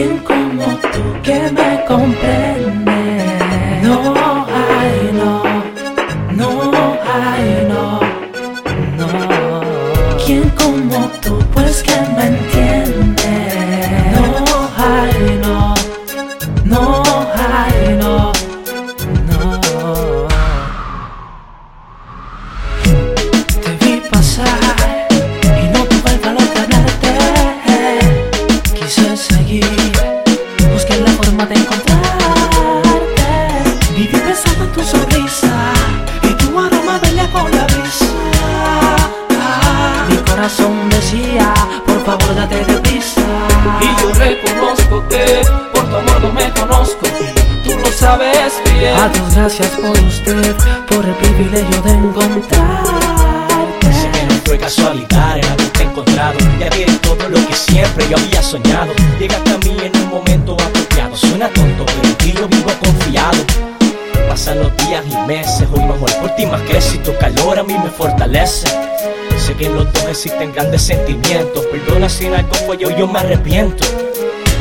¿Quién como tú que me comprende? No hay, no, no hay, no, no. ¿Quién como tú pues que me entiende? Reconozco que por tu amor no me conozco. Tú lo sabes bien. A Dios gracias por usted, por el privilegio de encontrarte. Sé que no fue casualidad el haberte encontrado. Ya eres todo lo que siempre yo había soñado. Llegaste a mí en un momento apropiado. Suena tonto, pero en ti yo vivo confiado. Pasan los días y meses, hoy mejor por ti más crece Y tu calor a mí me fortalece. Sé que en los dos existen grandes sentimientos. Perdona si en algo fue yo, yo me arrepiento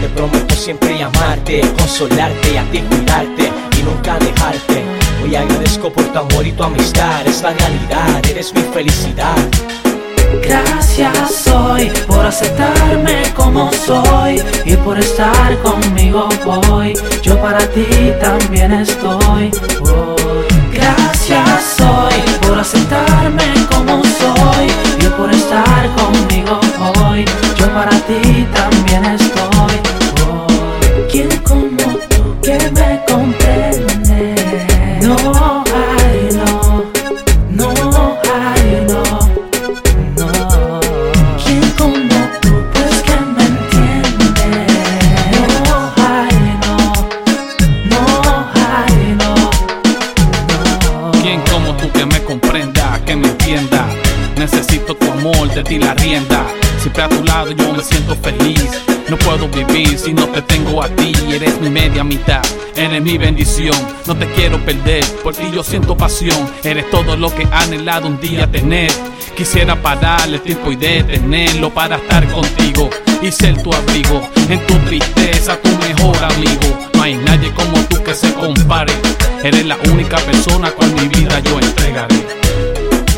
Te prometo siempre amarte, consolarte y a ti cuidarte y nunca dejarte Hoy agradezco por tu amor y tu amistad, es la realidad, eres mi felicidad Gracias hoy por aceptarme como soy y por estar conmigo hoy. Yo para ti también estoy. hoy. Gracias hoy por aceptarme como soy y por estar conmigo yo me siento feliz. No puedo vivir si no te tengo a ti. Eres mi media mitad, eres mi bendición. No te quiero perder, por ti yo siento pasión. Eres todo lo que he anhelado un día tener. Quisiera parar el tiempo y detenerlo para estar contigo y ser tu abrigo. En tu tristeza, tu mejor amigo. No hay nadie como tú que se compare. Eres la única persona con mi vida yo entregaré.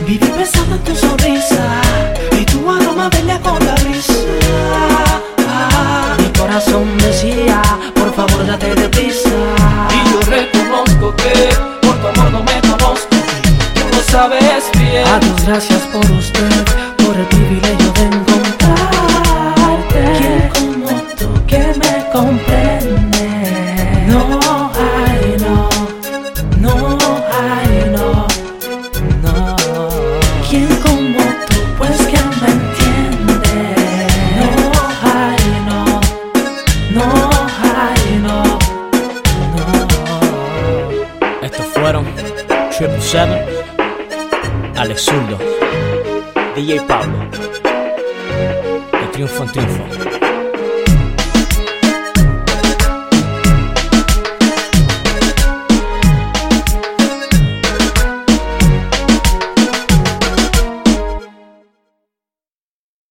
Viví pensando en tu sonrisa y tu aroma venía con la brisa. Mi corazón decía, por favor date que por tu amor no me conozco. Tú lo sabes bien. A Dios gracias por usted, por el privilegio Triple Seven, Alex Zurdo, DJ Pablo, de Triunfo en Triunfo.